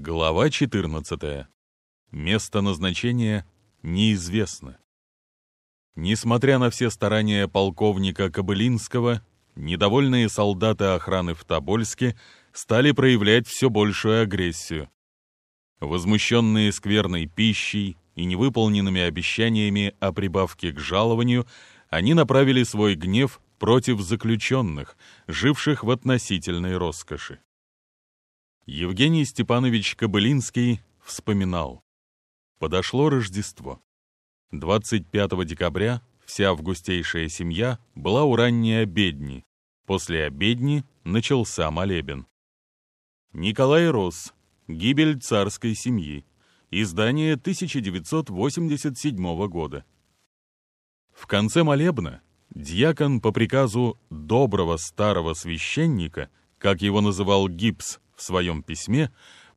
Глава 14. Место назначения неизвестно. Несмотря на все старания полковника Кобылинского, недовольные солдаты охраны в Тобольске стали проявлять все большую агрессию. Возмущенные скверной пищей и невыполненными обещаниями о прибавке к жалованию, они направили свой гнев против заключенных, живших в относительной роскоши. Евгений Степанович Кобылинский вспоминал. Подошло Рождество. 25 декабря вся августейшая семья была у ранней обедни. После обедни начался молебен. Николай Рос. Гибель царской семьи. Издание 1987 года. В конце молебна дьякон по приказу доброго старого священника, как его называл Гипс в своем письме,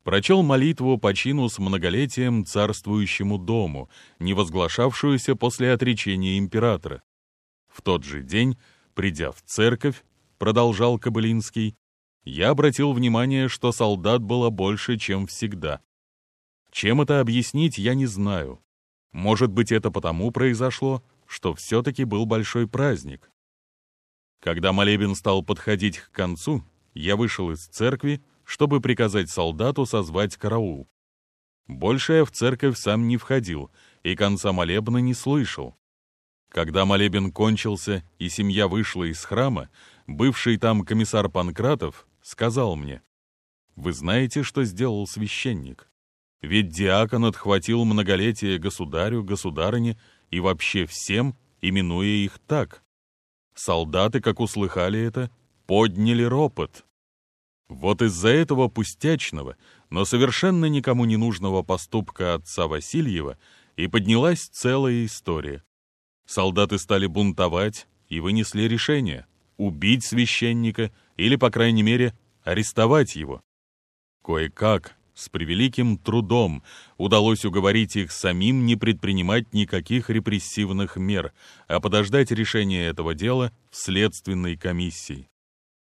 прочел молитву по чину с многолетием царствующему дому, не возглашавшуюся после отречения императора. В тот же день, придя в церковь, продолжал Кобылинский, я обратил внимание, что солдат было больше, чем всегда. Чем это объяснить, я не знаю. Может быть, это потому произошло, что все-таки был большой праздник. Когда молебен стал подходить к концу, я вышел из церкви чтобы приказать солдату созвать караул. Больше я в церковь сам не входил и конца молебна не слышал. Когда молебен кончился и семья вышла из храма, бывший там комиссар Панкратов сказал мне, «Вы знаете, что сделал священник? Ведь диакон отхватил многолетие государю, государыне и вообще всем, именуя их так. Солдаты, как услыхали это, подняли ропот. Вот из-за этого пустячного, но совершенно никому не нужного поступка отца Васильева и поднялась целая история. Солдаты стали бунтовать и вынесли решение убить священника или, по крайней мере, арестовать его. Кое-как, с превеликим трудом, удалось уговорить их самим не предпринимать никаких репрессивных мер, а подождать решения этого дела в следственной комиссии.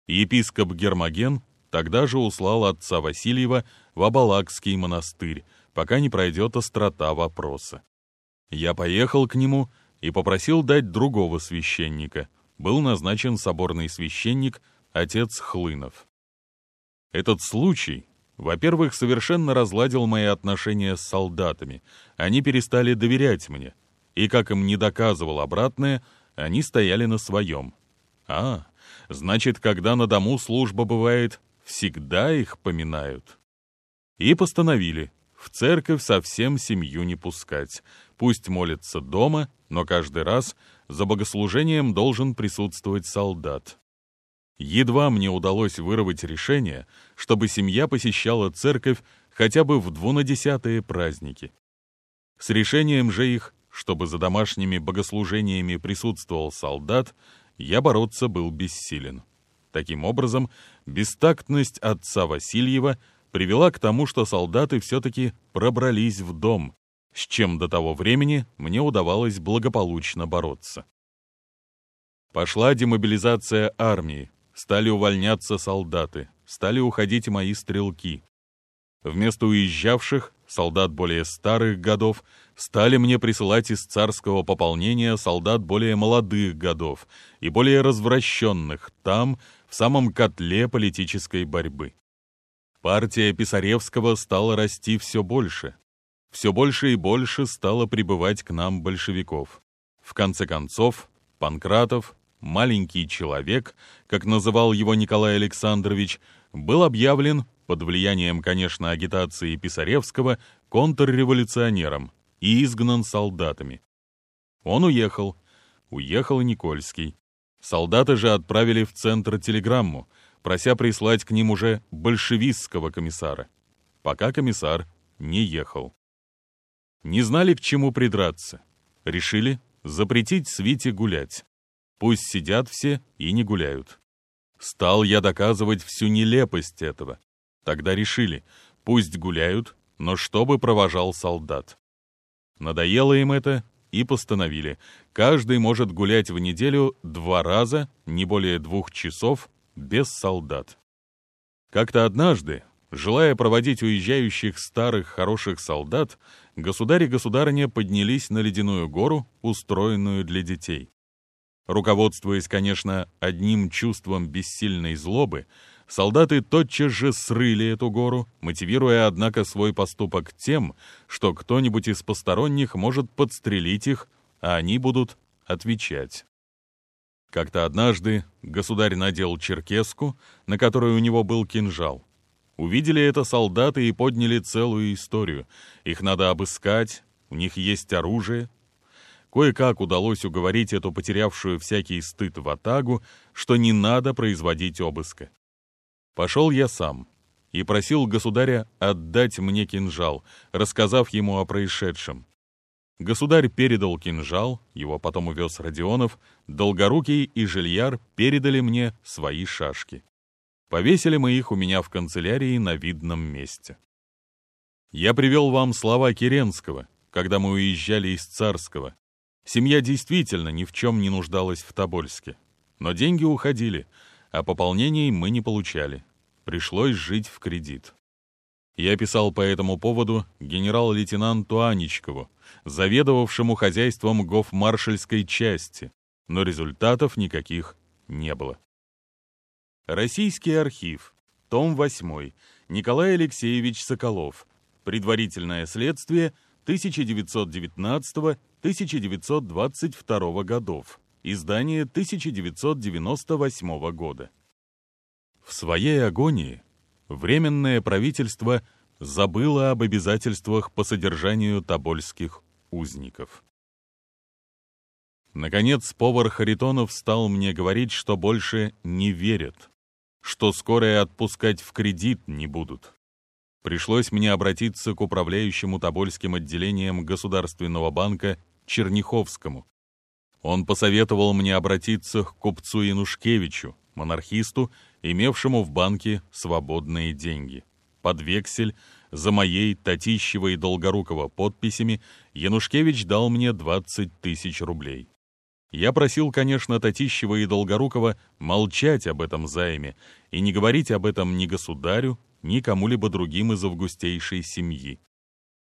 Епископ Гермоген Тогда же услал отца Васильева в Абалакский монастырь, пока не пройдет острота вопроса. Я поехал к нему и попросил дать другого священника. Был назначен соборный священник, отец Хлынов. Этот случай, во-первых, совершенно разладил мои отношения с солдатами. Они перестали доверять мне. И, как им не доказывал обратное, они стояли на своем. А, значит, когда на дому служба бывает всегда их поминают. И постановили в церковь совсем семью не пускать. Пусть молятся дома, но каждый раз за богослужением должен присутствовать солдат. Едва мне удалось вырвать решение, чтобы семья посещала церковь хотя бы в двунадесятые праздники. С решением же их, чтобы за домашними богослужениями присутствовал солдат, я бороться был бессилен. Таким образом, бестактность отца Васильева привела к тому, что солдаты все-таки пробрались в дом, с чем до того времени мне удавалось благополучно бороться. Пошла демобилизация армии, стали увольняться солдаты, стали уходить мои стрелки. Вместо уезжавших, солдат более старых годов, стали мне присылать из царского пополнения солдат более молодых годов и более развращенных там, в самом котле политической борьбы. Партия Писаревского стала расти все больше. Все больше и больше стало прибывать к нам большевиков. В конце концов, Панкратов, маленький человек, как называл его Николай Александрович, был объявлен, под влиянием, конечно, агитации Писаревского, контрреволюционером и изгнан солдатами. Он уехал. Уехал и Никольский. Солдаты же отправили в центр телеграмму, прося прислать к ним уже большевистского комиссара. Пока комиссар не ехал. Не знали, к чему придраться. Решили запретить свите гулять. Пусть сидят все и не гуляют. Стал я доказывать всю нелепость этого. Тогда решили, пусть гуляют, но чтобы провожал солдат. Надоело им это, и постановили, каждый может гулять в неделю два раза, не более двух часов, без солдат. Как-то однажды, Желая проводить уезжающих старых хороших солдат, государь и государыня поднялись на ледяную гору, устроенную для детей. Руководствуясь, конечно, одним чувством бессильной злобы, солдаты тотчас же срыли эту гору, мотивируя, однако, свой поступок тем, что кто-нибудь из посторонних может подстрелить их, а они будут отвечать. Как-то однажды государь надел черкеску, на которой у него был кинжал. Увидели это солдаты и подняли целую историю. Их надо обыскать, у них есть оружие. Кое-как удалось уговорить эту потерявшую всякий стыд в атагу, что не надо производить обыска. Пошел я сам и просил государя отдать мне кинжал, рассказав ему о происшедшем. Государь передал кинжал, его потом увез Родионов, Долгорукий и Жильяр передали мне свои шашки. Повесили мы их у меня в канцелярии на видном месте. Я привел вам слова Керенского, когда мы уезжали из Царского. Семья действительно ни в чем не нуждалась в Тобольске. Но деньги уходили, а пополнений мы не получали. Пришлось жить в кредит. Я писал по этому поводу генерал-лейтенанту Аничкову, заведовавшему хозяйством гофмаршальской части, но результатов никаких не было. Российский архив. Том 8. Николай Алексеевич Соколов. Предварительное следствие 1919-1922 годов. Издание 1998 года. В своей агонии Временное правительство забыло об обязательствах по содержанию тобольских узников. Наконец, повар Харитонов стал мне говорить, что больше не верят что скоро и отпускать в кредит не будут. Пришлось мне обратиться к управляющему Тобольским отделением Государственного банка Черняховскому. Он посоветовал мне обратиться к купцу Янушкевичу, монархисту, имевшему в банке свободные деньги. Под вексель за моей Татищева и Долгорукова подписями Янушкевич дал мне 20 тысяч рублей. Я просил, конечно, Татищева и Долгорукова молчать об этом займе и не говорить об этом ни государю, ни кому-либо другим из августейшей семьи.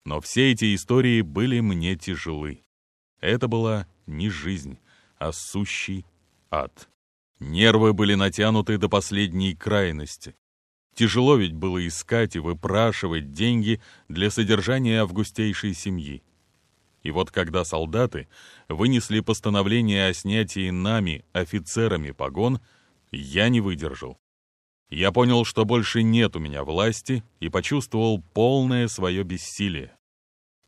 Но все эти истории были мне тяжелы. Это была не жизнь, а сущий ад. Нервы были натянуты до последней крайности. Тяжело ведь было искать и выпрашивать деньги для содержания августейшей семьи. И вот когда солдаты вынесли постановление о снятии нами, офицерами, погон, я не выдержал. Я понял, что больше нет у меня власти и почувствовал полное свое бессилие.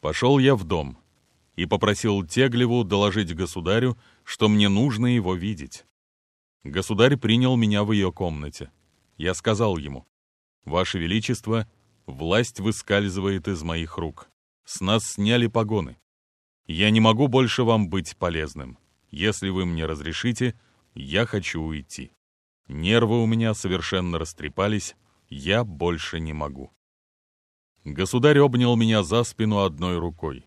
Пошел я в дом и попросил Теглеву доложить государю, что мне нужно его видеть. Государь принял меня в ее комнате. Я сказал ему, «Ваше Величество, власть выскальзывает из моих рук. С нас сняли погоны. Я не могу больше вам быть полезным. Если вы мне разрешите, я хочу уйти. Нервы у меня совершенно растрепались, я больше не могу. Государь обнял меня за спину одной рукой.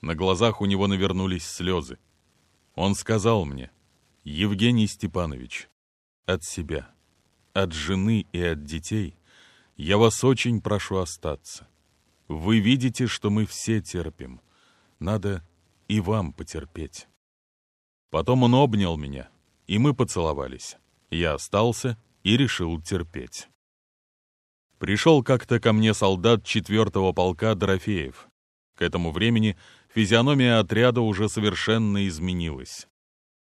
На глазах у него навернулись слезы. Он сказал мне, «Евгений Степанович, от себя, от жены и от детей я вас очень прошу остаться. Вы видите, что мы все терпим. Надо и вам потерпеть. Потом он обнял меня, и мы поцеловались. Я остался и решил терпеть. Пришел как-то ко мне солдат четвертого полка Дорофеев. К этому времени физиономия отряда уже совершенно изменилась.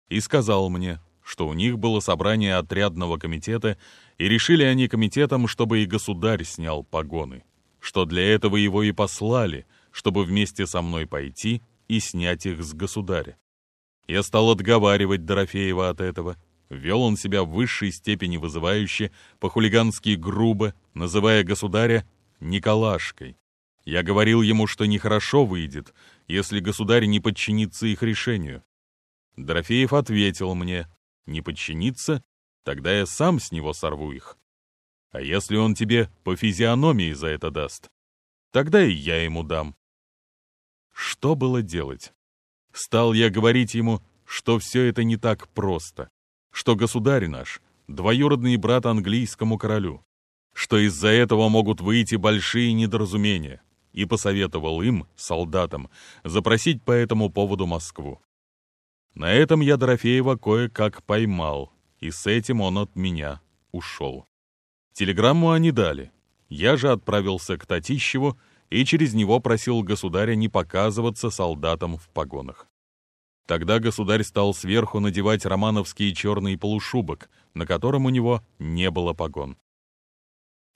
И сказал мне, что у них было собрание отрядного комитета, и решили они комитетом, чтобы и государь снял погоны, что для этого его и послали, чтобы вместе со мной пойти и снять их с государя. Я стал отговаривать Дорофеева от этого. Вел он себя в высшей степени вызывающе, по-хулигански грубо, называя государя Николашкой. Я говорил ему, что нехорошо выйдет, если государь не подчинится их решению. Дорофеев ответил мне, не подчинится, тогда я сам с него сорву их. А если он тебе по физиономии за это даст, тогда и я ему дам. Что было делать? Стал я говорить ему, что все это не так просто, что государь наш — двоюродный брат английскому королю, что из-за этого могут выйти большие недоразумения, и посоветовал им, солдатам, запросить по этому поводу Москву. На этом я Дорофеева кое-как поймал, и с этим он от меня ушел. Телеграмму они дали. Я же отправился к Татищеву и через него просил государя не показываться солдатам в погонах. Тогда государь стал сверху надевать романовский черный полушубок, на котором у него не было погон.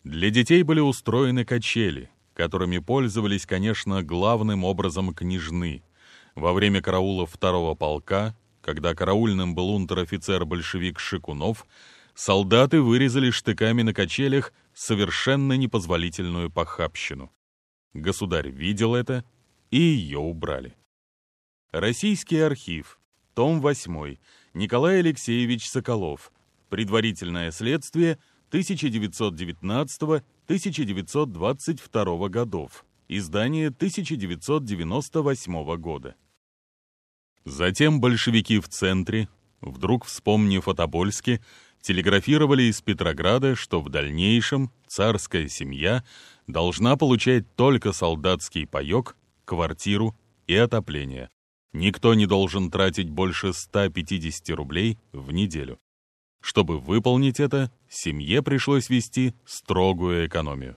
Для детей были устроены качели, которыми пользовались, конечно, главным образом княжны. Во время караула второго полка, когда караульным был унтер-офицер-большевик Шикунов, солдаты вырезали штыками на качелях совершенно непозволительную похабщину. Государь видел это, и ее убрали. Российский архив, том 8, Николай Алексеевич Соколов, предварительное следствие 1919-1922 годов, издание 1998 года. Затем большевики в центре, вдруг вспомнив о Тобольске, телеграфировали из Петрограда, что в дальнейшем царская семья должна получать только солдатский паёк, квартиру и отопление. Никто не должен тратить больше 150 рублей в неделю. Чтобы выполнить это, семье пришлось вести строгую экономию.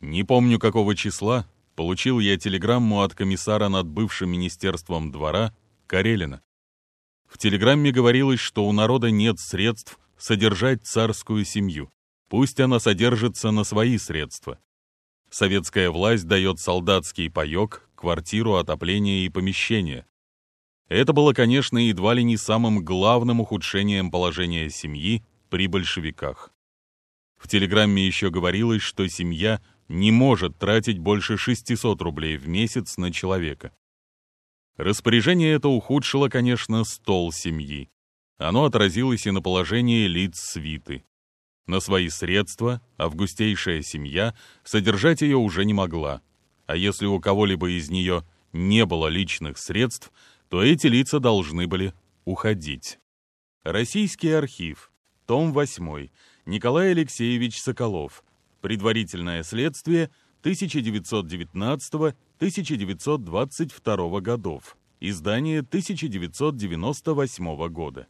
Не помню, какого числа, получил я телеграмму от комиссара над бывшим министерством двора Карелина. В телеграмме говорилось, что у народа нет средств содержать царскую семью. Пусть она содержится на свои средства. Советская власть дает солдатский паёк, квартиру, отопление и помещение. Это было, конечно, едва ли не самым главным ухудшением положения семьи при большевиках. В телеграмме еще говорилось, что семья не может тратить больше 600 рублей в месяц на человека. Распоряжение это ухудшило, конечно, стол семьи. Оно отразилось и на положении лиц свиты. На свои средства августейшая семья содержать ее уже не могла, а если у кого-либо из нее не было личных средств, то эти лица должны были уходить. Российский архив, том 8, Николай Алексеевич Соколов, предварительное следствие 1919-1922 годов, издание 1998 года.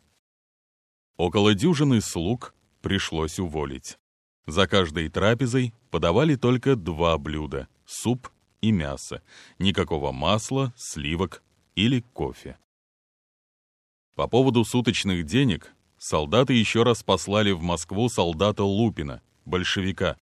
Около дюжины слуг пришлось уволить. За каждой трапезой подавали только два блюда – суп и мясо, никакого масла, сливок или кофе. По поводу суточных денег солдаты еще раз послали в Москву солдата Лупина, большевика.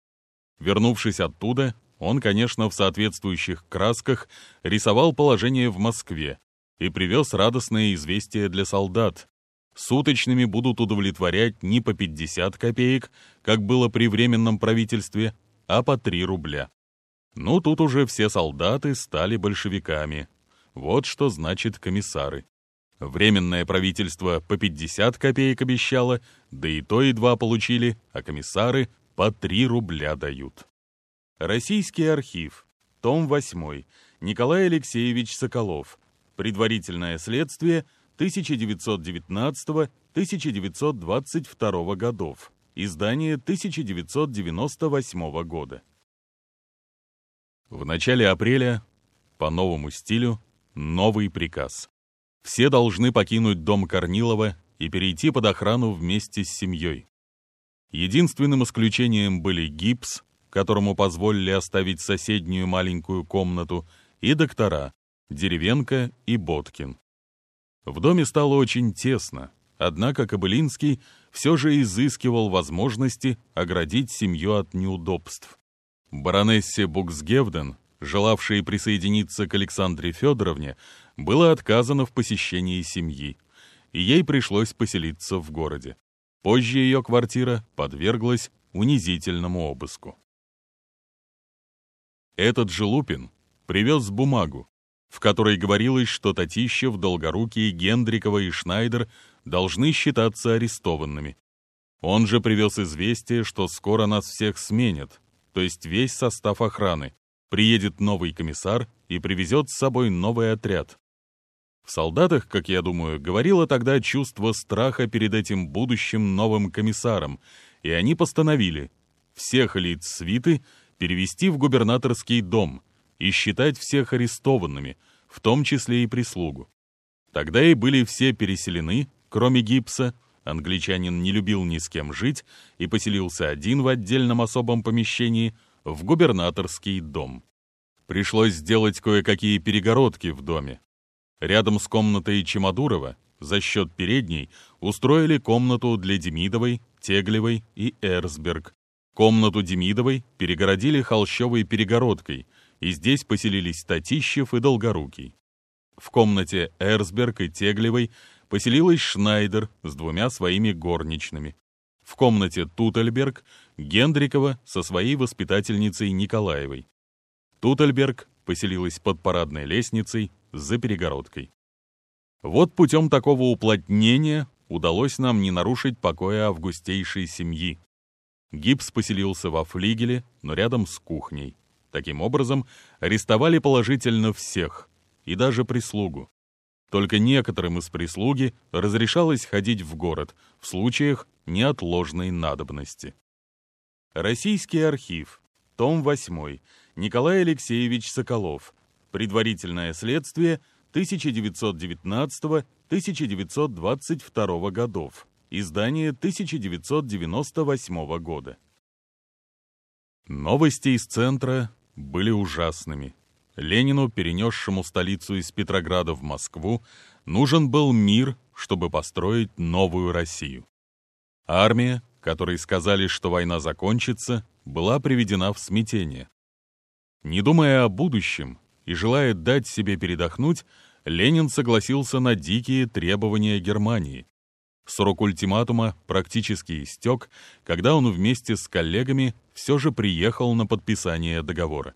Вернувшись оттуда, он, конечно, в соответствующих красках рисовал положение в Москве и привез радостное известие для солдат, суточными будут удовлетворять не по 50 копеек, как было при Временном правительстве, а по 3 рубля. Ну, тут уже все солдаты стали большевиками. Вот что значит комиссары. Временное правительство по 50 копеек обещало, да и то едва получили, а комиссары по 3 рубля дают. Российский архив, том 8, Николай Алексеевич Соколов, предварительное следствие – 1919-1922 годов, издание 1998 года. В начале апреля, по новому стилю, новый приказ. Все должны покинуть дом Корнилова и перейти под охрану вместе с семьей. Единственным исключением были гипс, которому позволили оставить соседнюю маленькую комнату, и доктора, Деревенко и Боткин. В доме стало очень тесно, однако Кобылинский все же изыскивал возможности оградить семью от неудобств. Баронессе Буксгевден, желавшей присоединиться к Александре Федоровне, было отказано в посещении семьи, и ей пришлось поселиться в городе. Позже ее квартира подверглась унизительному обыску. Этот же Лупин привез бумагу, в которой говорилось, что Татищев, Долгорукий, Гендрикова и Шнайдер должны считаться арестованными. Он же привез известие, что скоро нас всех сменят, то есть весь состав охраны. Приедет новый комиссар и привезет с собой новый отряд. В солдатах, как я думаю, говорило тогда чувство страха перед этим будущим новым комиссаром, и они постановили всех лиц свиты перевести в губернаторский дом и считать всех арестованными, в том числе и прислугу. Тогда и были все переселены, кроме Гипса, англичанин не любил ни с кем жить и поселился один в отдельном особом помещении в губернаторский дом. Пришлось сделать кое-какие перегородки в доме. Рядом с комнатой Чемодурова за счет передней устроили комнату для Демидовой, Теглевой и Эрсберг. Комнату Демидовой перегородили холщовой перегородкой, и здесь поселились Татищев и Долгорукий. В комнате Эрсберг и Теглевой поселилась Шнайдер с двумя своими горничными. В комнате Тутельберг Гендрикова со своей воспитательницей Николаевой. Тутельберг поселилась под парадной лестницей за перегородкой. Вот путем такого уплотнения удалось нам не нарушить покоя августейшей семьи. Гипс поселился во флигеле, но рядом с кухней. Таким образом, арестовали положительно всех, и даже прислугу. Только некоторым из прислуги разрешалось ходить в город в случаях неотложной надобности. Российский архив, том 8, Николай Алексеевич Соколов. Предварительное следствие 1919-1922 годов. Издание 1998 года. Новости из центра были ужасными. Ленину, перенесшему столицу из Петрограда в Москву, нужен был мир, чтобы построить новую Россию. Армия, которой сказали, что война закончится, была приведена в смятение. Не думая о будущем и желая дать себе передохнуть, Ленин согласился на дикие требования Германии. Срок ультиматума практически истек, когда он вместе с коллегами все же приехал на подписание договора.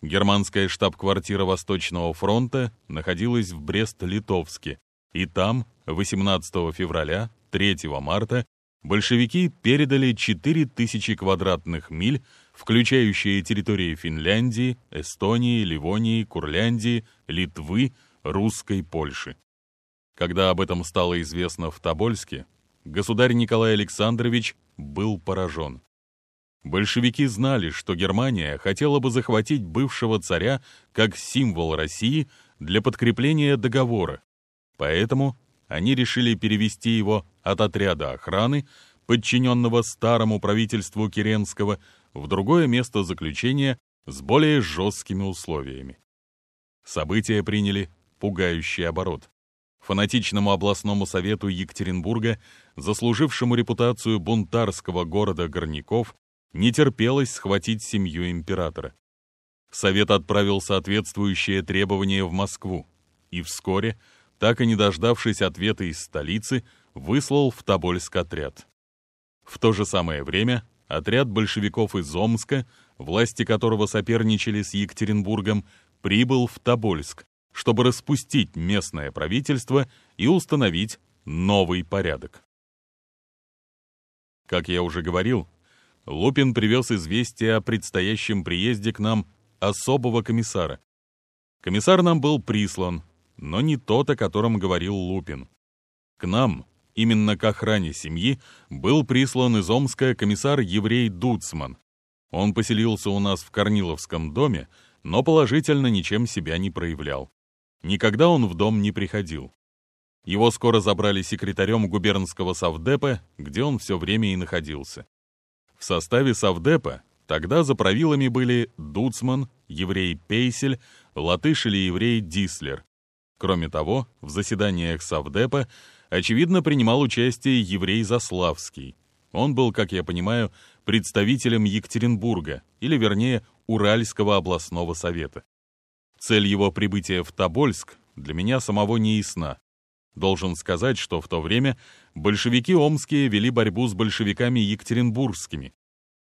Германская штаб-квартира Восточного фронта находилась в Брест-Литовске, и там 18 февраля, 3 марта большевики передали 4000 квадратных миль включающие территории Финляндии, Эстонии, Ливонии, Курляндии, Литвы, Русской Польши. Когда об этом стало известно в Тобольске, государь Николай Александрович был поражен. Большевики знали, что Германия хотела бы захватить бывшего царя как символ России для подкрепления договора, поэтому они решили перевести его от отряда охраны, подчиненного старому правительству Керенского, в другое место заключения с более жесткими условиями. События приняли пугающий оборот. Фанатичному областному совету Екатеринбурга, заслужившему репутацию бунтарского города Горняков, не терпелось схватить семью императора. Совет отправил соответствующее требование в Москву и вскоре, так и не дождавшись ответа из столицы, выслал в Тобольск отряд. В то же самое время отряд большевиков из Омска, власти которого соперничали с Екатеринбургом, прибыл в Тобольск, чтобы распустить местное правительство и установить новый порядок. Как я уже говорил, Лупин привез известие о предстоящем приезде к нам особого комиссара. Комиссар нам был прислан, но не тот, о котором говорил Лупин. К нам, Именно к охране семьи был прислан из Омска комиссар-еврей Дуцман. Он поселился у нас в Корниловском доме, но положительно ничем себя не проявлял. Никогда он в дом не приходил. Его скоро забрали секретарем губернского совдепа, где он все время и находился. В составе совдепа тогда за правилами были Дуцман, еврей Пейсель, латыш или еврей Дислер. Кроме того, в заседаниях совдепа очевидно, принимал участие еврей Заславский. Он был, как я понимаю, представителем Екатеринбурга, или вернее, Уральского областного совета. Цель его прибытия в Тобольск для меня самого не ясна. Должен сказать, что в то время большевики омские вели борьбу с большевиками екатеринбургскими.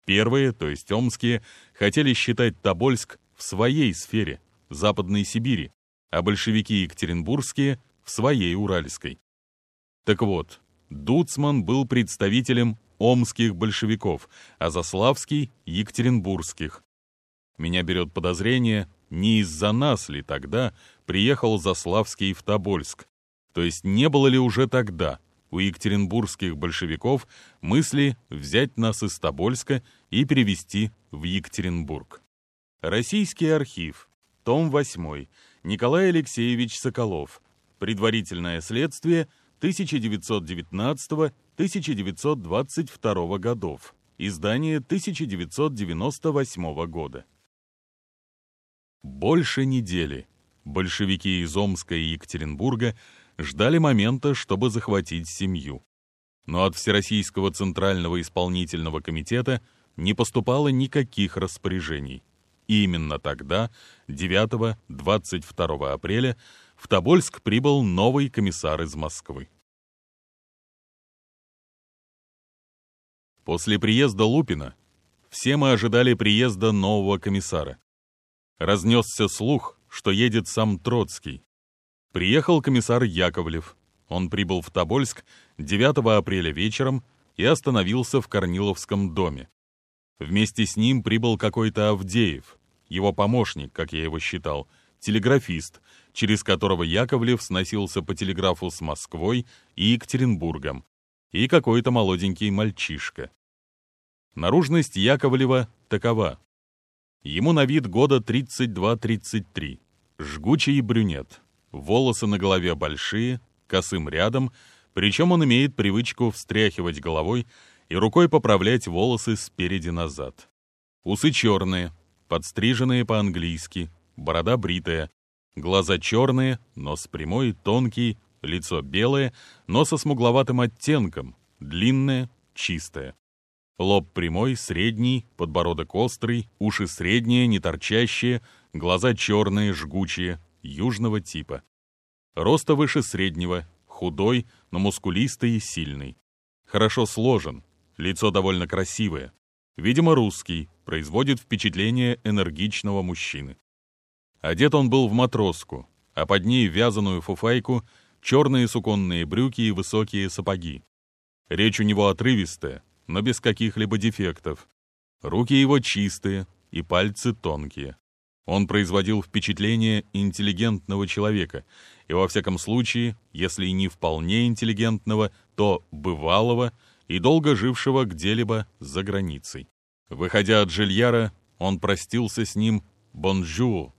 Первые, то есть омские, хотели считать Тобольск в своей сфере, Западной Сибири, а большевики екатеринбургские — в своей Уральской. Так вот, Дуцман был представителем омских большевиков, а Заславский — екатеринбургских. Меня берет подозрение, не из-за нас ли тогда приехал Заславский в Тобольск. То есть не было ли уже тогда у екатеринбургских большевиков мысли взять нас из Тобольска и перевести в Екатеринбург? Российский архив, том 8, Николай Алексеевич Соколов, предварительное следствие 1919-1922 годов, издание 1998 года. Больше недели большевики из Омска и Екатеринбурга ждали момента, чтобы захватить семью. Но от Всероссийского Центрального Исполнительного Комитета не поступало никаких распоряжений. И именно тогда, 9-22 апреля, в Тобольск прибыл новый комиссар из Москвы. После приезда Лупина все мы ожидали приезда нового комиссара. Разнесся слух, что едет сам Троцкий. Приехал комиссар Яковлев. Он прибыл в Тобольск 9 апреля вечером и остановился в Корниловском доме. Вместе с ним прибыл какой-то Авдеев, его помощник, как я его считал, телеграфист, через которого Яковлев сносился по телеграфу с Москвой и Екатеринбургом, и какой-то молоденький мальчишка. Наружность Яковлева такова. Ему на вид года 32-33, жгучий брюнет, волосы на голове большие, косым рядом, причем он имеет привычку встряхивать головой и рукой поправлять волосы спереди назад. Усы черные, подстриженные по-английски, борода бритая, глаза черные, нос прямой, тонкий, лицо белое, но со смугловатым оттенком, длинное, чистое. Лоб прямой, средний, подбородок острый, уши средние, не торчащие, глаза черные, жгучие, южного типа. Роста выше среднего, худой, но мускулистый и сильный. Хорошо сложен, лицо довольно красивое. Видимо, русский, производит впечатление энергичного мужчины. Одет он был в матроску, а под ней вязаную фуфайку, черные суконные брюки и высокие сапоги. Речь у него отрывистая, но без каких-либо дефектов. Руки его чистые и пальцы тонкие. Он производил впечатление интеллигентного человека, и во всяком случае, если и не вполне интеллигентного, то бывалого и долго жившего где-либо за границей. Выходя от Жильяра, он простился с ним «bonjour».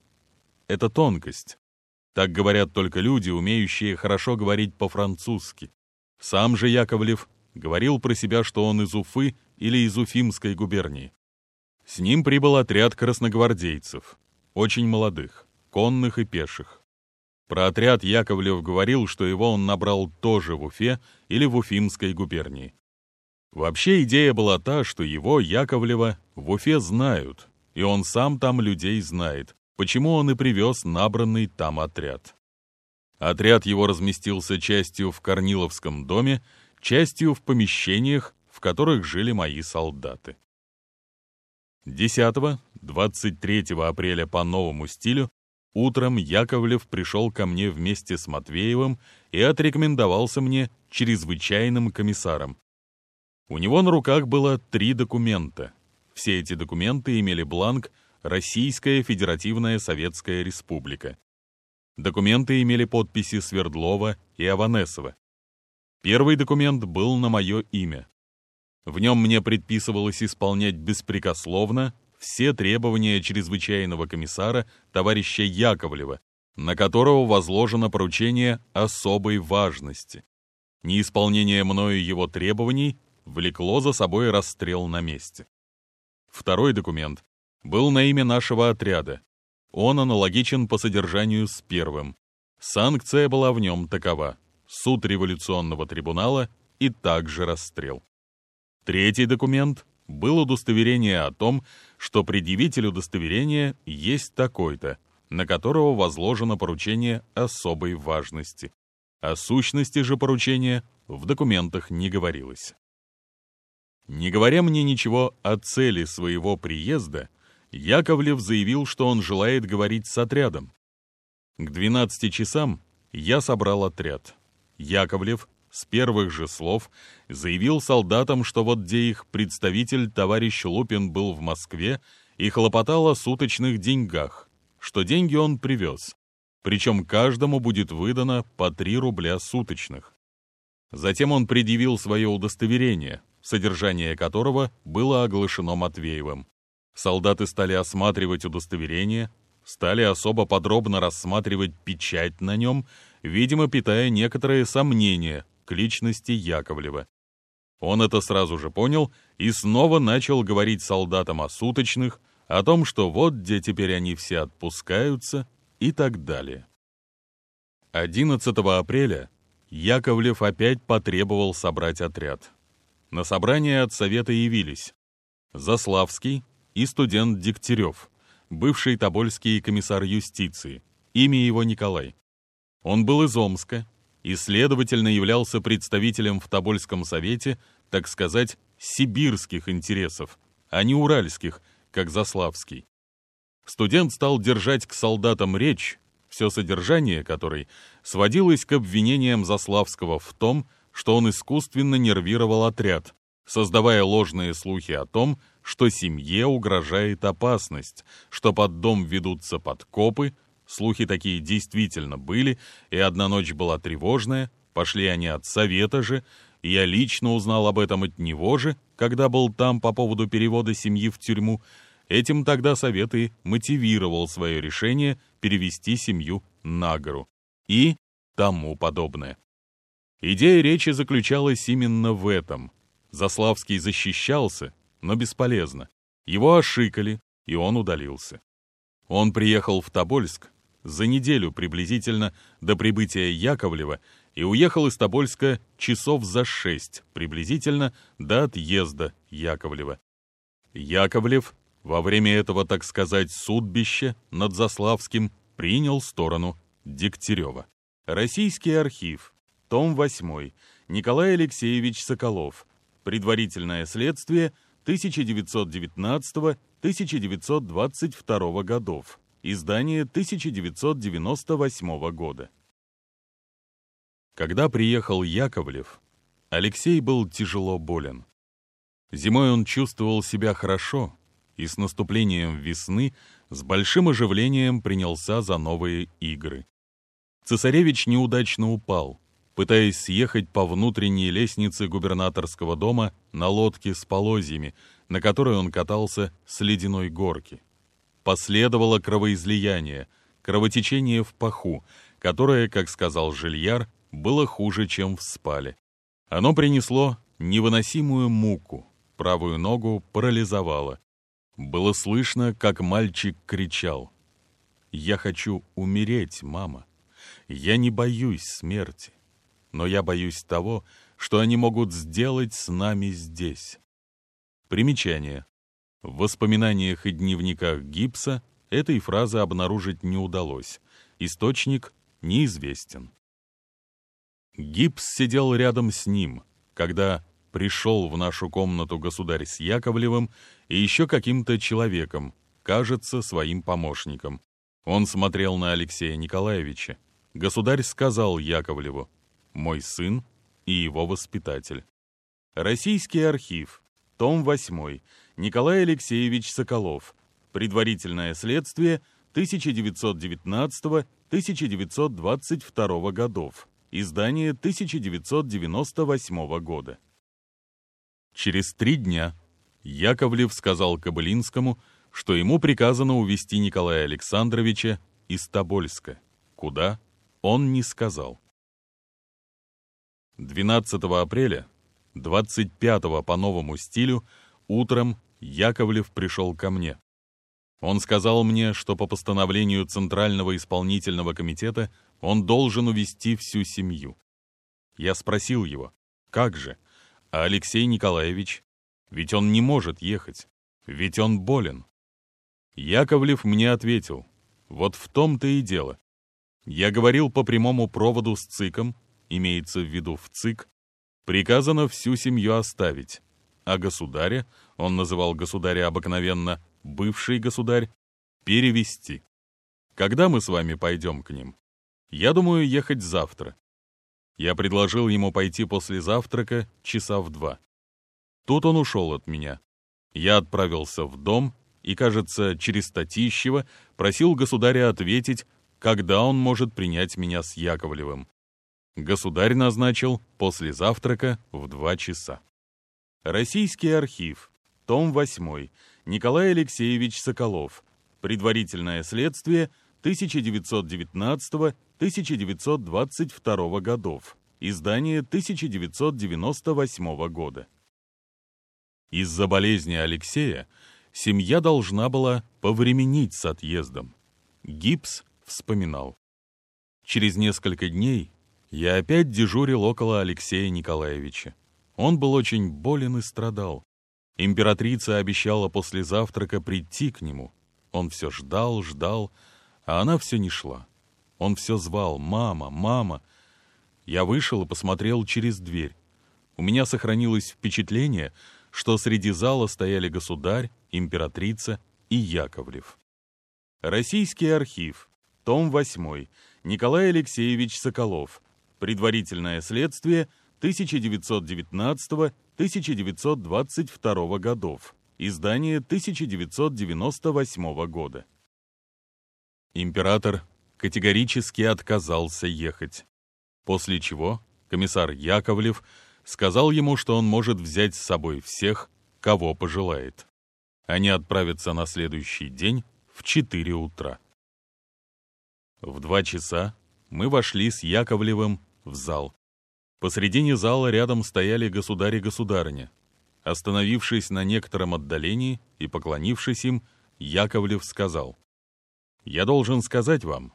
Это тонкость. Так говорят только люди, умеющие хорошо говорить по-французски. Сам же Яковлев говорил про себя, что он из Уфы или из Уфимской губернии. С ним прибыл отряд красногвардейцев очень молодых, конных и пеших. Про отряд Яковлев говорил, что его он набрал тоже в Уфе или в Уфимской губернии. Вообще идея была та, что его, Яковлева, в Уфе знают, и он сам там людей знает, почему он и привез набранный там отряд. Отряд его разместился частью в Корниловском доме, частью в помещениях, в которых жили мои солдаты. 10-23 апреля по новому стилю утром Яковлев пришел ко мне вместе с Матвеевым и отрекомендовался мне чрезвычайным комиссаром. У него на руках было три документа. Все эти документы имели бланк «Российская Федеративная Советская Республика». Документы имели подписи Свердлова и Аванесова. Первый документ был на мое имя. В нем мне предписывалось исполнять беспрекословно все требования чрезвычайного комиссара товарища Яковлева, на которого возложено поручение особой важности. Неисполнение мною его требований влекло за собой расстрел на месте. Второй документ был на имя нашего отряда. Он аналогичен по содержанию с первым. Санкция была в нем такова – суд революционного трибунала и также расстрел. Третий документ был удостоверение о том, что предъявитель удостоверения есть такой-то, на которого возложено поручение особой важности. О сущности же поручения в документах не говорилось. Не говоря мне ничего о цели своего приезда, Яковлев заявил, что он желает говорить с отрядом. К 12 часам я собрал отряд. Яковлев, с первых же слов заявил солдатам, что вот где их представитель, товарищ Лупин, был в Москве и хлопотал о суточных деньгах, что деньги он привез, причем каждому будет выдано по 3 рубля суточных. Затем он предъявил свое удостоверение, содержание которого было оглашено Матвеевым. Солдаты стали осматривать удостоверение, стали особо подробно рассматривать печать на нем, видимо, питая некоторые сомнения к личности Яковлева. Он это сразу же понял и снова начал говорить солдатам о суточных, о том, что вот где теперь они все отпускаются и так далее. 11 апреля Яковлев опять потребовал собрать отряд. На собрание от совета явились Заславский и студент Дегтярев, бывший тобольский комиссар юстиции, имя его Николай. Он был из Омска и, следовательно, являлся представителем в Тобольском совете, так сказать, сибирских интересов, а не уральских, как Заславский. Студент стал держать к солдатам речь, все содержание которой сводилось к обвинениям Заславского в том, что он искусственно нервировал отряд, создавая ложные слухи о том, что семье угрожает опасность, что под дом ведутся подкопы, слухи такие действительно были, и одна ночь была тревожная, пошли они от совета же, и я лично узнал об этом от него же, когда был там по поводу перевода семьи в тюрьму, Этим тогда Совет и мотивировал свое решение перевести семью на гору и тому подобное. Идея речи заключалась именно в этом. Заславский защищался, но бесполезно. Его ошикали, и он удалился. Он приехал в Тобольск за неделю приблизительно до прибытия Яковлева и уехал из Тобольска часов за шесть приблизительно до отъезда Яковлева. Яковлев во время этого, так сказать, судбища над Заславским принял сторону Дегтярева. Российский архив, том 8, Николай Алексеевич Соколов, предварительное следствие 1919-1922 годов, издание 1998 года. Когда приехал Яковлев, Алексей был тяжело болен. Зимой он чувствовал себя хорошо, и с наступлением весны с большим оживлением принялся за новые игры. Цесаревич неудачно упал, пытаясь съехать по внутренней лестнице губернаторского дома на лодке с полозьями, на которой он катался с ледяной горки. Последовало кровоизлияние, кровотечение в паху, которое, как сказал Жильяр, было хуже, чем в спале. Оно принесло невыносимую муку, правую ногу парализовало, было слышно, как мальчик кричал. «Я хочу умереть, мама. Я не боюсь смерти, но я боюсь того, что они могут сделать с нами здесь». Примечание. В воспоминаниях и дневниках Гипса этой фразы обнаружить не удалось. Источник неизвестен. Гипс сидел рядом с ним, когда пришел в нашу комнату государь с Яковлевым и еще каким-то человеком, кажется, своим помощником. Он смотрел на Алексея Николаевича. Государь сказал Яковлеву, «Мой сын и его воспитатель». Российский архив, том 8, Николай Алексеевич Соколов, предварительное следствие 1919-1922 годов, издание 1998 года. Через три дня Яковлев сказал Кобылинскому, что ему приказано увезти Николая Александровича из Тобольска. Куда? Он не сказал. 12 апреля, 25 по новому стилю, утром Яковлев пришел ко мне. Он сказал мне, что по постановлению Центрального исполнительного комитета он должен увезти всю семью. Я спросил его, как же? А Алексей Николаевич? Ведь он не может ехать. Ведь он болен. Яковлев мне ответил. Вот в том-то и дело. Я говорил по прямому проводу с ЦИКом, имеется в виду в ЦИК, приказано всю семью оставить, а государя, он называл государя обыкновенно бывший государь, перевести. Когда мы с вами пойдем к ним? Я думаю ехать завтра. Я предложил ему пойти после завтрака часа в два. Тут он ушел от меня. Я отправился в дом и, кажется, через Татищева просил государя ответить, когда он может принять меня с Яковлевым. Государь назначил после завтрака в два часа. Российский архив, том 8, Николай Алексеевич Соколов, предварительное следствие 1919-1922 годов, издание 1998 года. Из-за болезни Алексея семья должна была повременить с отъездом. Гипс вспоминал. Через несколько дней я опять дежурил около Алексея Николаевича. Он был очень болен и страдал. Императрица обещала после завтрака прийти к нему. Он все ждал, ждал, а она все не шла. Он все звал «мама, мама». Я вышел и посмотрел через дверь. У меня сохранилось впечатление, что среди зала стояли государь, императрица и Яковлев. Российский архив, том 8, Николай Алексеевич Соколов, предварительное следствие 1919-1922 годов, издание 1998 года. Император категорически отказался ехать, после чего комиссар Яковлев сказал ему, что он может взять с собой всех, кого пожелает. Они отправятся на следующий день в 4 утра. В два часа мы вошли с Яковлевым в зал. Посредине зала рядом стояли государь и государыня. Остановившись на некотором отдалении и поклонившись им, Яковлев сказал, «Я должен сказать вам,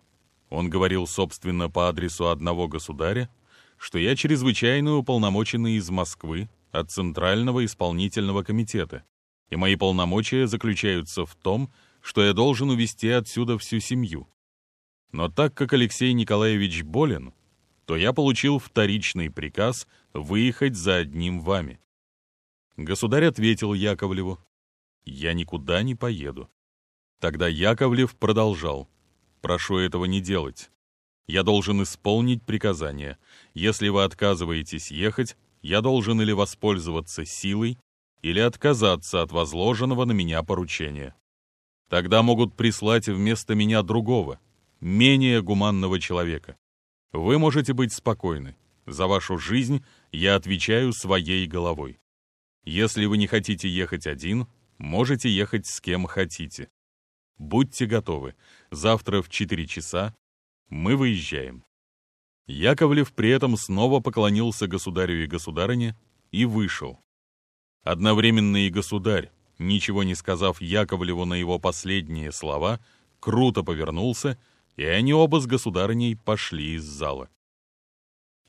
он говорил, собственно, по адресу одного государя, что я чрезвычайно уполномоченный из Москвы от Центрального исполнительного комитета, и мои полномочия заключаются в том, что я должен увезти отсюда всю семью. Но так как Алексей Николаевич болен, то я получил вторичный приказ выехать за одним вами. Государь ответил Яковлеву, «Я никуда не поеду». Тогда Яковлев продолжал, «Прошу этого не делать. Я должен исполнить приказание. Если вы отказываетесь ехать, я должен или воспользоваться силой, или отказаться от возложенного на меня поручения. Тогда могут прислать вместо меня другого, менее гуманного человека. Вы можете быть спокойны. За вашу жизнь я отвечаю своей головой. Если вы не хотите ехать один, можете ехать с кем хотите. Будьте готовы. Завтра в 4 часа мы выезжаем». Яковлев при этом снова поклонился государю и государыне и вышел. Одновременно и государь, ничего не сказав Яковлеву на его последние слова, круто повернулся, и они оба с государыней пошли из зала.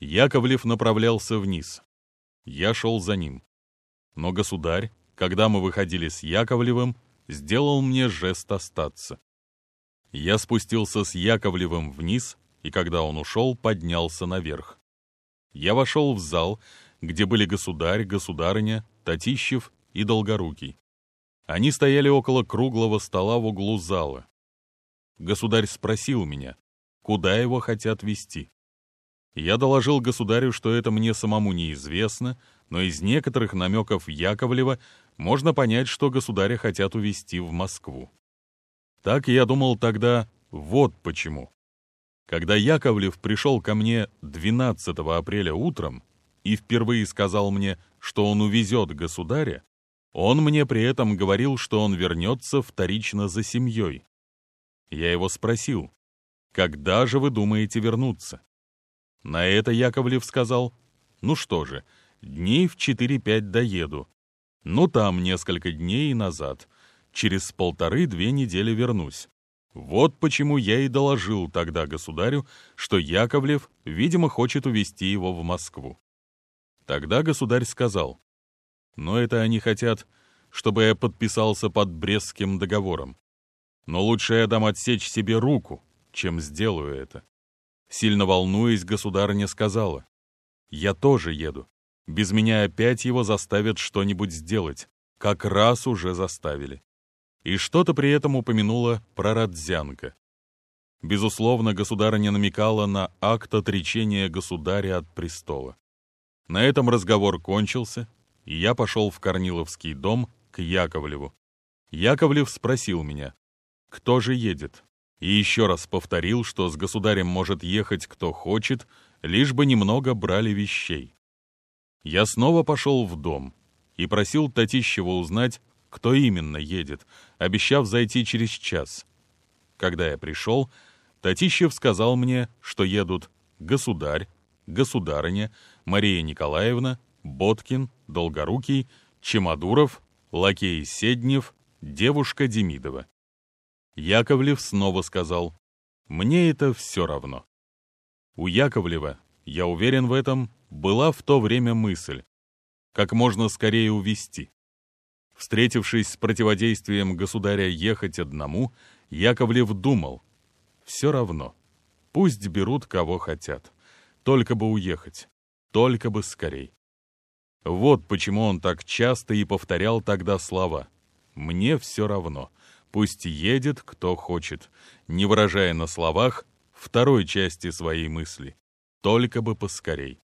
Яковлев направлялся вниз. Я шел за ним. Но государь, когда мы выходили с Яковлевым, сделал мне жест остаться. Я спустился с Яковлевым вниз, и когда он ушел, поднялся наверх. Я вошел в зал, где были государь, государыня, Татищев и Долгорукий. Они стояли около круглого стола в углу зала. Государь спросил меня, куда его хотят вести. Я доложил государю, что это мне самому неизвестно, но из некоторых намеков Яковлева можно понять, что государя хотят увезти в Москву. Так я думал тогда, вот почему. Когда Яковлев пришел ко мне 12 апреля утром и впервые сказал мне, что он увезет государя, он мне при этом говорил, что он вернется вторично за семьей. Я его спросил, когда же вы думаете вернуться? На это Яковлев сказал, ну что же, дней в 4-5 доеду. Ну там несколько дней назад, через полторы-две недели вернусь. Вот почему я и доложил тогда государю, что Яковлев, видимо, хочет увезти его в Москву. Тогда государь сказал, но это они хотят, чтобы я подписался под Брестским договором. Но лучше я дам отсечь себе руку, чем сделаю это. Сильно волнуясь, государыня сказала, я тоже еду. Без меня опять его заставят что-нибудь сделать, как раз уже заставили и что-то при этом упомянула про Радзянка. Безусловно, государыня намекала на акт отречения государя от престола. На этом разговор кончился, и я пошел в Корниловский дом к Яковлеву. Яковлев спросил меня, кто же едет. и еще раз повторил, что с государем может ехать кто хочет, лишь бы немного брали вещей. Я снова пошел в дом и просил Татищева узнать, кто именно едет, обещав зайти через час. Когда я пришел, Татищев сказал мне, что едут государь, государыня, Мария Николаевна, Боткин, Долгорукий, Чемодуров, лакей Седнев, девушка Демидова. Яковлев снова сказал, «Мне это все равно». У Яковлева, я уверен в этом, была в то время мысль, как можно скорее увести. Встретившись с противодействием государя ехать одному, Яковлев думал, все равно, пусть берут кого хотят, только бы уехать, только бы скорей. Вот почему он так часто и повторял тогда слова «мне все равно», Пусть едет, кто хочет, не выражая на словах второй части своей мысли. Только бы поскорей.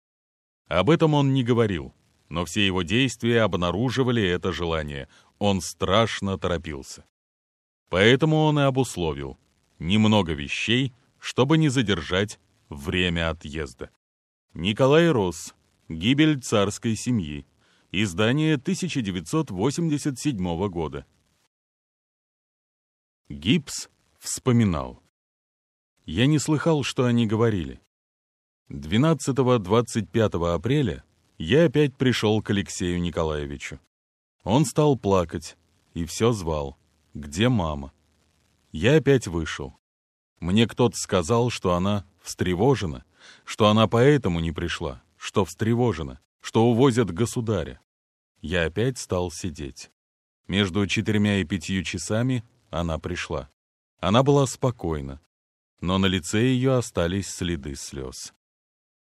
Об этом он не говорил, но все его действия обнаруживали это желание. Он страшно торопился. Поэтому он и обусловил немного вещей, чтобы не задержать время отъезда. Николай Рос. Гибель царской семьи. Издание 1987 года. Гипс вспоминал. Я не слыхал, что они говорили. 12-25 апреля я опять пришел к Алексею Николаевичу. Он стал плакать и все звал. «Где мама?» Я опять вышел. Мне кто-то сказал, что она встревожена, что она поэтому не пришла, что встревожена, что увозят государя. Я опять стал сидеть. Между четырьмя и пятью часами она пришла. Она была спокойна, но на лице ее остались следы слез.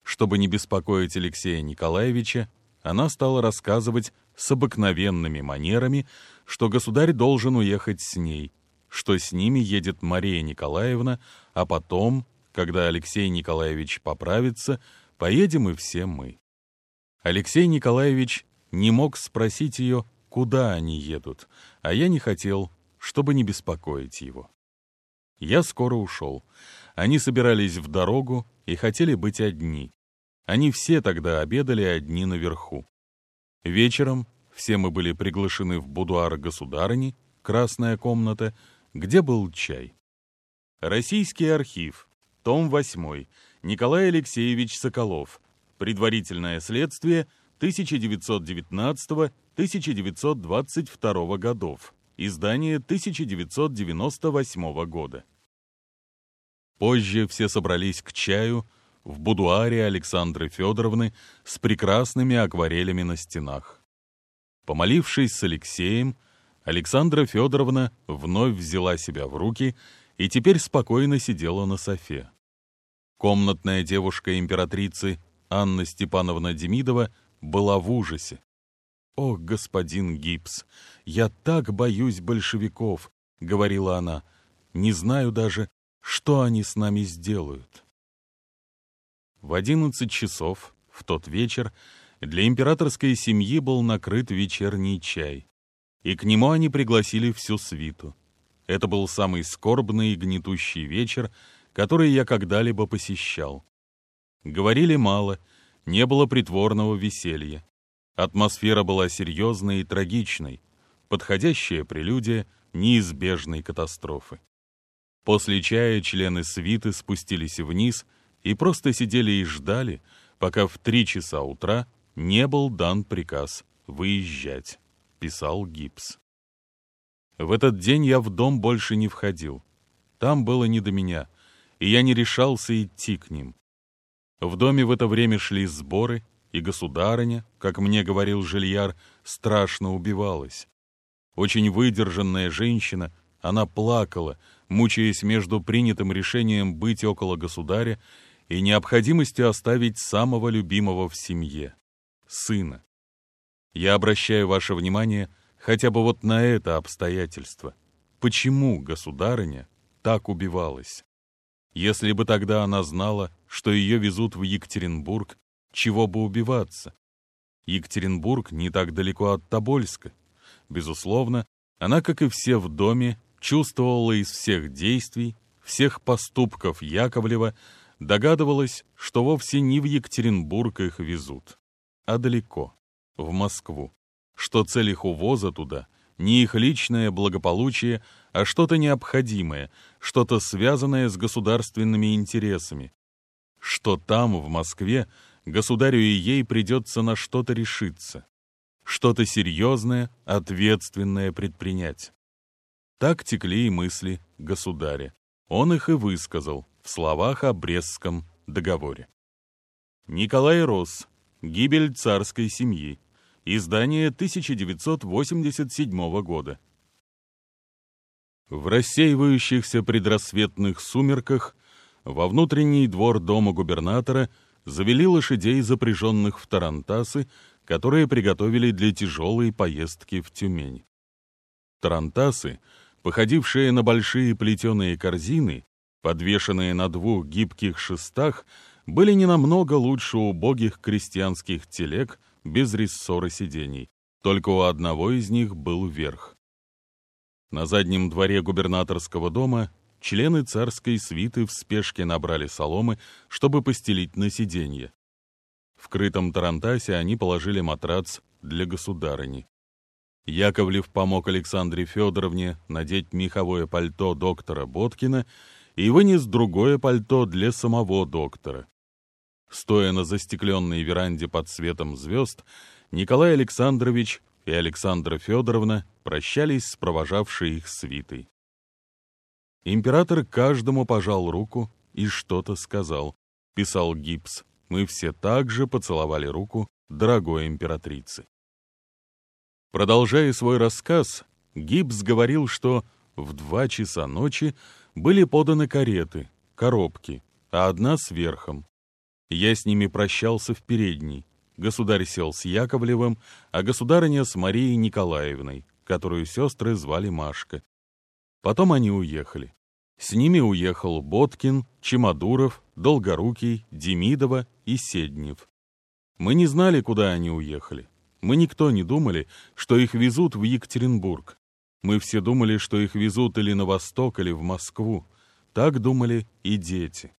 Чтобы не беспокоить Алексея Николаевича, она стала рассказывать с обыкновенными манерами, что государь должен уехать с ней, что с ними едет Мария Николаевна, а потом, когда Алексей Николаевич поправится, поедем и все мы. Алексей Николаевич не мог спросить ее, куда они едут, а я не хотел, чтобы не беспокоить его. Я скоро ушел. Они собирались в дорогу и хотели быть одни. Они все тогда обедали одни наверху. Вечером все мы были приглашены в будуар государыни, красная комната, где был чай. Российский архив, том 8, Николай Алексеевич Соколов, предварительное следствие 1919-1922 годов издание 1998 года. Позже все собрались к чаю в будуаре Александры Федоровны с прекрасными акварелями на стенах. Помолившись с Алексеем, Александра Федоровна вновь взяла себя в руки и теперь спокойно сидела на софе. Комнатная девушка императрицы Анна Степановна Демидова была в ужасе. «Ох, господин Гипс, я так боюсь большевиков», — говорила она. «Не знаю даже, что они с нами сделают». В одиннадцать часов, в тот вечер, для императорской семьи был накрыт вечерний чай, и к нему они пригласили всю свиту. Это был самый скорбный и гнетущий вечер, который я когда-либо посещал. Говорили мало, не было притворного веселья. Атмосфера была серьезной и трагичной, подходящая прелюдия неизбежной катастрофы. После чая члены свиты спустились вниз и просто сидели и ждали, пока в три часа утра не был дан приказ выезжать, писал Гипс. В этот день я в дом больше не входил. Там было не до меня, и я не решался идти к ним. В доме в это время шли сборы, и государыня, как мне говорил Жильяр, страшно убивалась. Очень выдержанная женщина, она плакала, мучаясь между принятым решением быть около государя и необходимостью оставить самого любимого в семье — сына. Я обращаю ваше внимание хотя бы вот на это обстоятельство. Почему государыня так убивалась? Если бы тогда она знала, что ее везут в Екатеринбург, чего бы убиваться? Екатеринбург не так далеко от Тобольска. Безусловно, она, как и все в доме, чувствовала из всех действий, всех поступков Яковлева, догадывалась, что вовсе не в Екатеринбург их везут, а далеко, в Москву, что цель их увоза туда не их личное благополучие, а что-то необходимое, что-то связанное с государственными интересами, что там, в Москве, государю и ей придется на что-то решиться, что-то серьезное, ответственное предпринять. Так текли и мысли государя. Он их и высказал в словах о Брестском договоре. Николай Рос. Гибель царской семьи. Издание 1987 года. В рассеивающихся предрассветных сумерках во внутренний двор дома губернатора завели лошадей, запряженных в тарантасы, которые приготовили для тяжелой поездки в Тюмень. Тарантасы, походившие на большие плетеные корзины, подвешенные на двух гибких шестах, были не намного лучше убогих крестьянских телег без рессора сидений. Только у одного из них был верх. На заднем дворе губернаторского дома члены царской свиты в спешке набрали соломы, чтобы постелить на сиденье. В крытом тарантасе они положили матрац для государыни. Яковлев помог Александре Федоровне надеть меховое пальто доктора Боткина и вынес другое пальто для самого доктора. Стоя на застекленной веранде под светом звезд, Николай Александрович и Александра Федоровна прощались с провожавшей их свитой. Император каждому пожал руку и что-то сказал, писал Гипс. Мы все также поцеловали руку дорогой императрицы. Продолжая свой рассказ, Гипс говорил, что в два часа ночи были поданы кареты, коробки, а одна с верхом. Я с ними прощался в передней. Государь сел с Яковлевым, а государыня с Марией Николаевной, которую сестры звали Машка. Потом они уехали. С ними уехал Боткин, Чемодуров, Долгорукий, Демидова и Седнев. Мы не знали, куда они уехали. Мы никто не думали, что их везут в Екатеринбург. Мы все думали, что их везут или на восток, или в Москву. Так думали и дети.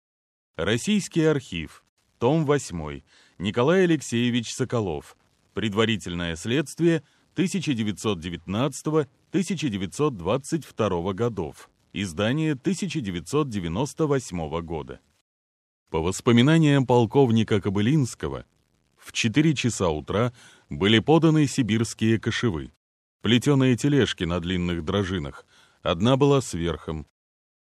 Российский архив. Том 8. Николай Алексеевич Соколов. Предварительное следствие 1919-1922 годов. Издание 1998 года. По воспоминаниям полковника Кобылинского, в 4 часа утра были поданы сибирские кошевы, плетеные тележки на длинных дрожинах, одна была сверхом.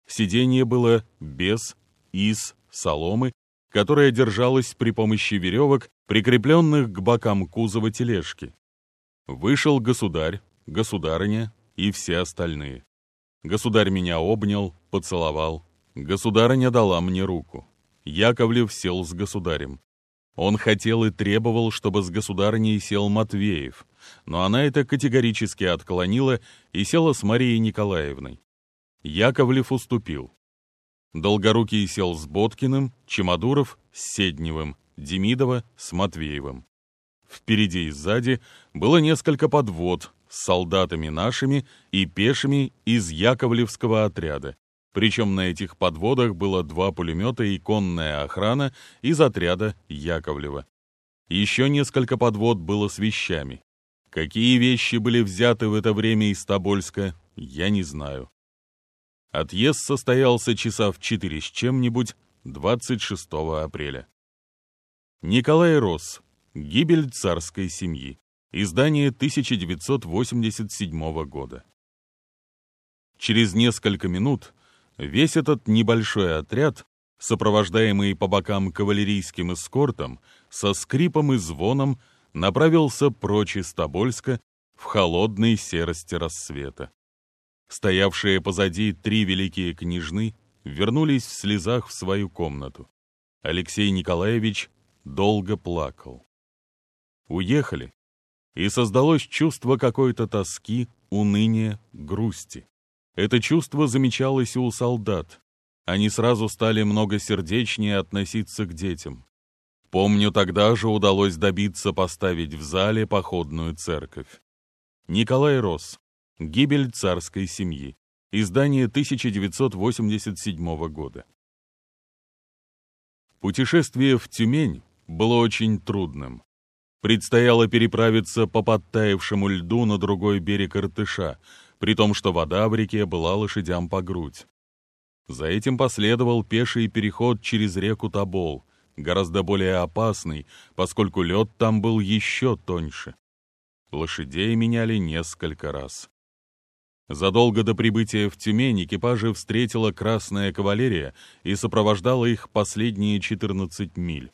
Сиденье было без, из, соломы которая держалась при помощи веревок, прикрепленных к бокам кузова тележки. Вышел государь, государыня и все остальные. Государь меня обнял, поцеловал. Государыня дала мне руку. Яковлев сел с государем. Он хотел и требовал, чтобы с государыней сел Матвеев, но она это категорически отклонила и села с Марией Николаевной. Яковлев уступил. Долгорукий сел с Боткиным, Чемодуров с Седневым, Демидова с Матвеевым. Впереди и сзади было несколько подвод с солдатами нашими и пешими из Яковлевского отряда. Причем на этих подводах было два пулемета и конная охрана из отряда Яковлева. Еще несколько подвод было с вещами. Какие вещи были взяты в это время из Тобольска, я не знаю. Отъезд состоялся часа в четыре с чем-нибудь 26 апреля. Николай Рос. Гибель царской семьи. Издание 1987 года. Через несколько минут весь этот небольшой отряд, сопровождаемый по бокам кавалерийским эскортом, со скрипом и звоном направился прочь из Тобольска в холодной серости рассвета. Стоявшие позади три великие княжны вернулись в слезах в свою комнату. Алексей Николаевич долго плакал. Уехали, и создалось чувство какой-то тоски, уныния, грусти. Это чувство замечалось и у солдат. Они сразу стали многосердечнее относиться к детям. Помню, тогда же удалось добиться поставить в зале походную церковь. Николай Рос. Гибель царской семьи. Издание 1987 года. Путешествие в Тюмень было очень трудным. Предстояло переправиться по подтаявшему льду на другой берег Иртыша, при том, что вода в реке была лошадям по грудь. За этим последовал пеший переход через реку Тобол, гораздо более опасный, поскольку лед там был еще тоньше. Лошадей меняли несколько раз. Задолго до прибытия в Тюмень экипажи встретила Красная кавалерия и сопровождала их последние 14 миль.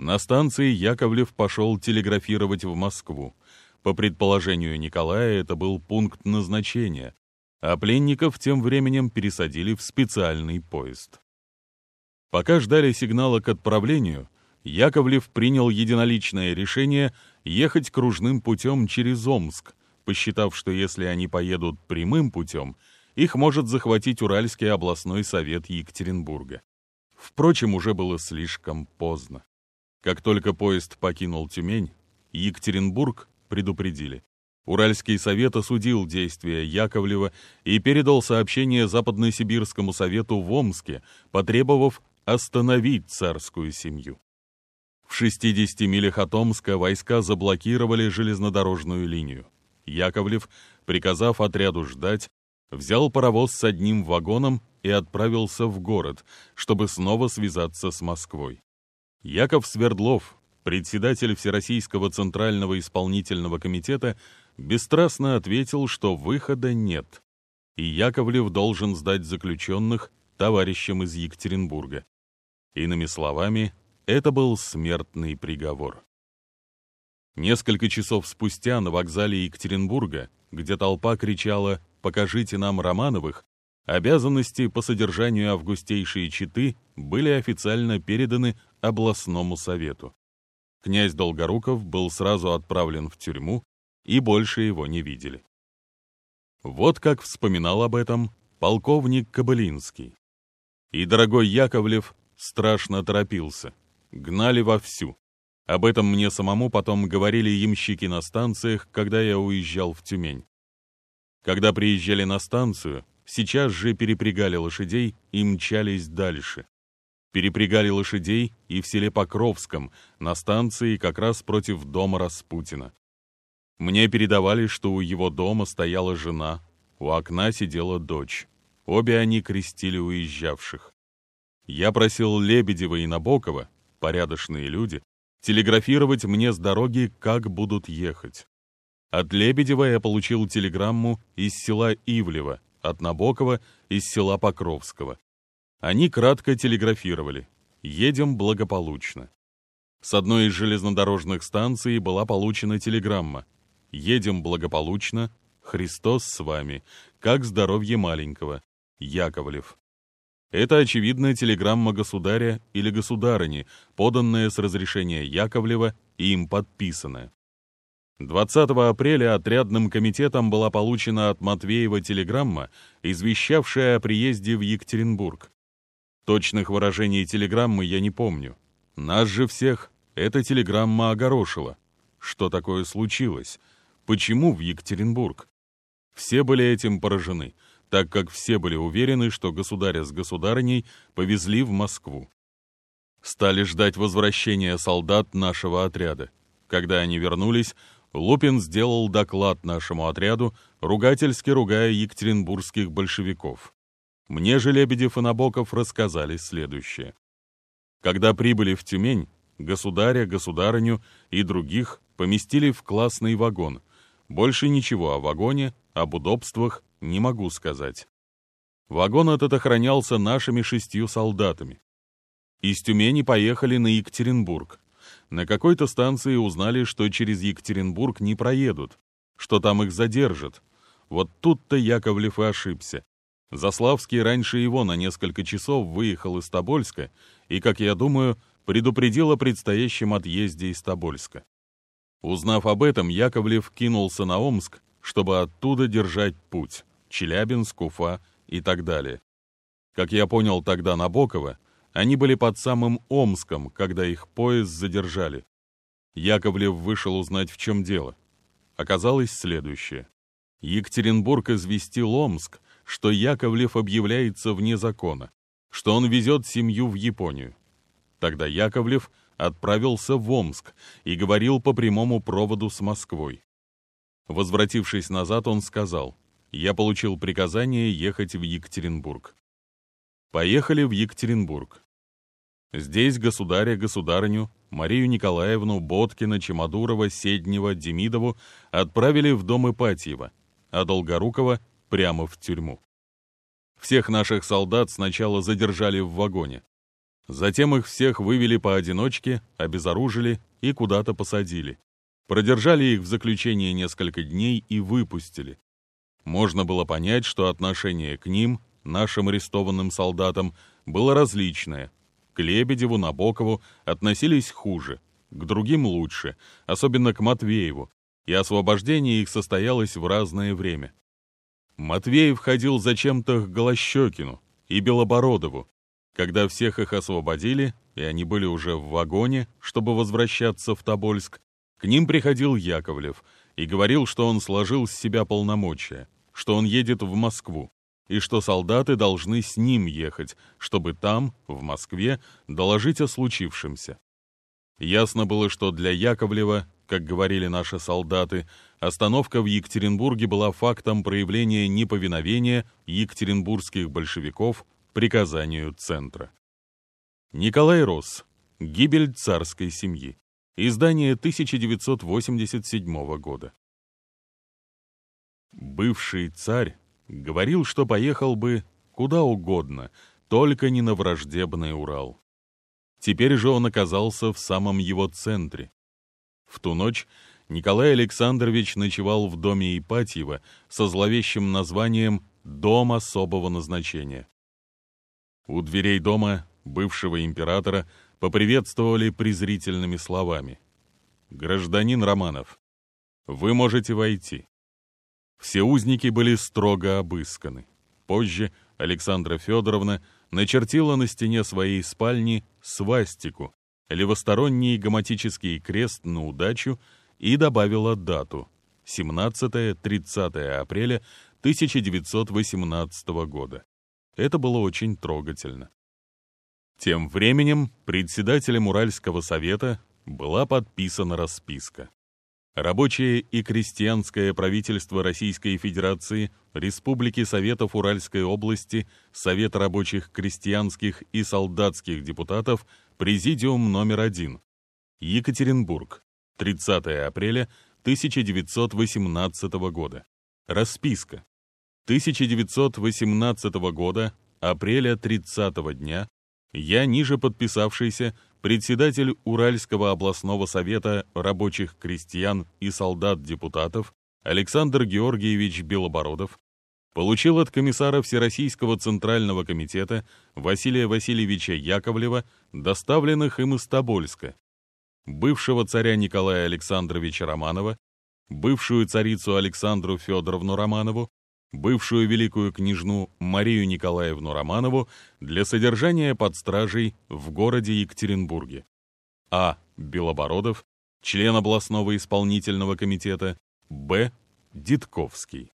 На станции Яковлев пошел телеграфировать в Москву. По предположению Николая, это был пункт назначения, а пленников тем временем пересадили в специальный поезд. Пока ждали сигнала к отправлению, Яковлев принял единоличное решение ехать кружным путем через Омск, посчитав, что если они поедут прямым путем, их может захватить Уральский областной совет Екатеринбурга. Впрочем, уже было слишком поздно. Как только поезд покинул Тюмень, Екатеринбург предупредили. Уральский совет осудил действия Яковлева и передал сообщение Западно-Сибирскому совету в Омске, потребовав остановить царскую семью. В 60 милях от Омска войска заблокировали железнодорожную линию. Яковлев, приказав отряду ждать, взял паровоз с одним вагоном и отправился в город, чтобы снова связаться с Москвой. Яков Свердлов, председатель Всероссийского Центрального исполнительного комитета, бесстрастно ответил, что выхода нет, и Яковлев должен сдать заключенных товарищам из Екатеринбурга. Иными словами, это был смертный приговор. Несколько часов спустя на вокзале Екатеринбурга, где толпа кричала «Покажите нам Романовых», Обязанности по содержанию августейшей читы были официально переданы областному совету. Князь Долгоруков был сразу отправлен в тюрьму, и больше его не видели. Вот как вспоминал об этом полковник Кобылинский. И дорогой Яковлев страшно торопился. Гнали вовсю. Об этом мне самому потом говорили ямщики на станциях, когда я уезжал в Тюмень. Когда приезжали на станцию, сейчас же перепрягали лошадей и мчались дальше. Перепрягали лошадей и в селе Покровском, на станции как раз против дома Распутина. Мне передавали, что у его дома стояла жена, у окна сидела дочь. Обе они крестили уезжавших. Я просил Лебедева и Набокова, порядочные люди, телеграфировать мне с дороги, как будут ехать. От Лебедева я получил телеграмму из села Ивлево, от Набокова из села Покровского. Они кратко телеграфировали «Едем благополучно». С одной из железнодорожных станций была получена телеграмма «Едем благополучно, Христос с вами, как здоровье маленького, Яковлев». Это, очевидно, телеграмма государя или государыни, поданная с разрешения Яковлева и им подписанная. 20 апреля отрядным комитетом была получена от Матвеева телеграмма, извещавшая о приезде в Екатеринбург. Точных выражений телеграммы я не помню. Нас же всех эта телеграмма огорошила. Что такое случилось? Почему в Екатеринбург? Все были этим поражены, так как все были уверены, что государя с государыней повезли в Москву. Стали ждать возвращения солдат нашего отряда. Когда они вернулись, Лупин сделал доклад нашему отряду, ругательски ругая екатеринбургских большевиков. Мне же Лебедев и Набоков рассказали следующее. Когда прибыли в Тюмень, государя, государыню и других поместили в классный вагон. Больше ничего о вагоне, об удобствах не могу сказать. Вагон этот охранялся нашими шестью солдатами. Из Тюмени поехали на Екатеринбург, на какой-то станции узнали, что через Екатеринбург не проедут, что там их задержат. Вот тут-то Яковлев и ошибся. Заславский раньше его на несколько часов выехал из Тобольска и, как я думаю, предупредил о предстоящем отъезде из Тобольска. Узнав об этом, Яковлев кинулся на Омск, чтобы оттуда держать путь, Челябинск, Уфа и так далее. Как я понял тогда Набокова, они были под самым Омском, когда их поезд задержали. Яковлев вышел узнать, в чем дело. Оказалось следующее. Екатеринбург известил Омск, что Яковлев объявляется вне закона, что он везет семью в Японию. Тогда Яковлев отправился в Омск и говорил по прямому проводу с Москвой. Возвратившись назад, он сказал, «Я получил приказание ехать в Екатеринбург». Поехали в Екатеринбург. Здесь государя, государыню, Марию Николаевну, Боткина, Чемодурова, Седнева, Демидову отправили в дом Ипатьева, а Долгорукова прямо в тюрьму. Всех наших солдат сначала задержали в вагоне. Затем их всех вывели поодиночке, обезоружили и куда-то посадили. Продержали их в заключении несколько дней и выпустили. Можно было понять, что отношение к ним, нашим арестованным солдатам, было различное. К Лебедеву, Набокову относились хуже, к другим лучше, особенно к Матвееву, и освобождение их состоялось в разное время. Матвеев ходил зачем-то к Голощекину и Белобородову, когда всех их освободили, и они были уже в вагоне, чтобы возвращаться в Тобольск, к ним приходил Яковлев и говорил, что он сложил с себя полномочия, что он едет в Москву, и что солдаты должны с ним ехать, чтобы там, в Москве, доложить о случившемся. Ясно было, что для Яковлева, как говорили наши солдаты, остановка в Екатеринбурге была фактом проявления неповиновения екатеринбургских большевиков приказанию Центра. Николай Росс. Гибель царской семьи. Издание 1987 года. Бывший царь говорил, что поехал бы куда угодно, только не на враждебный Урал. Теперь же он оказался в самом его центре. В ту ночь Николай Александрович ночевал в доме Ипатьева со зловещим названием «Дом особого назначения». У дверей дома бывшего императора поприветствовали презрительными словами. «Гражданин Романов, вы можете войти». Все узники были строго обысканы. Позже Александра Федоровна начертила на стене своей спальни свастику, левосторонний гоматический крест на удачу и добавила дату — 17-30 апреля 1918 года. Это было очень трогательно. Тем временем председателем Уральского совета была подписана расписка. Рабочее и крестьянское правительство Российской Федерации, Республики Советов Уральской области, Совет рабочих крестьянских и солдатских депутатов, Президиум номер один. Екатеринбург, 30 апреля 1918 года. Расписка. 1918 года, апреля 30 дня, я, ниже подписавшийся, председатель Уральского областного совета рабочих крестьян и солдат-депутатов Александр Георгиевич Белобородов, получил от комиссара Всероссийского Центрального комитета Василия Васильевича Яковлева, доставленных им из Тобольска, бывшего царя Николая Александровича Романова, бывшую царицу Александру Федоровну Романову, бывшую великую княжну Марию Николаевну Романову для содержания под стражей в городе Екатеринбурге. А. Белобородов, член областного исполнительного комитета, Б. Дитковский.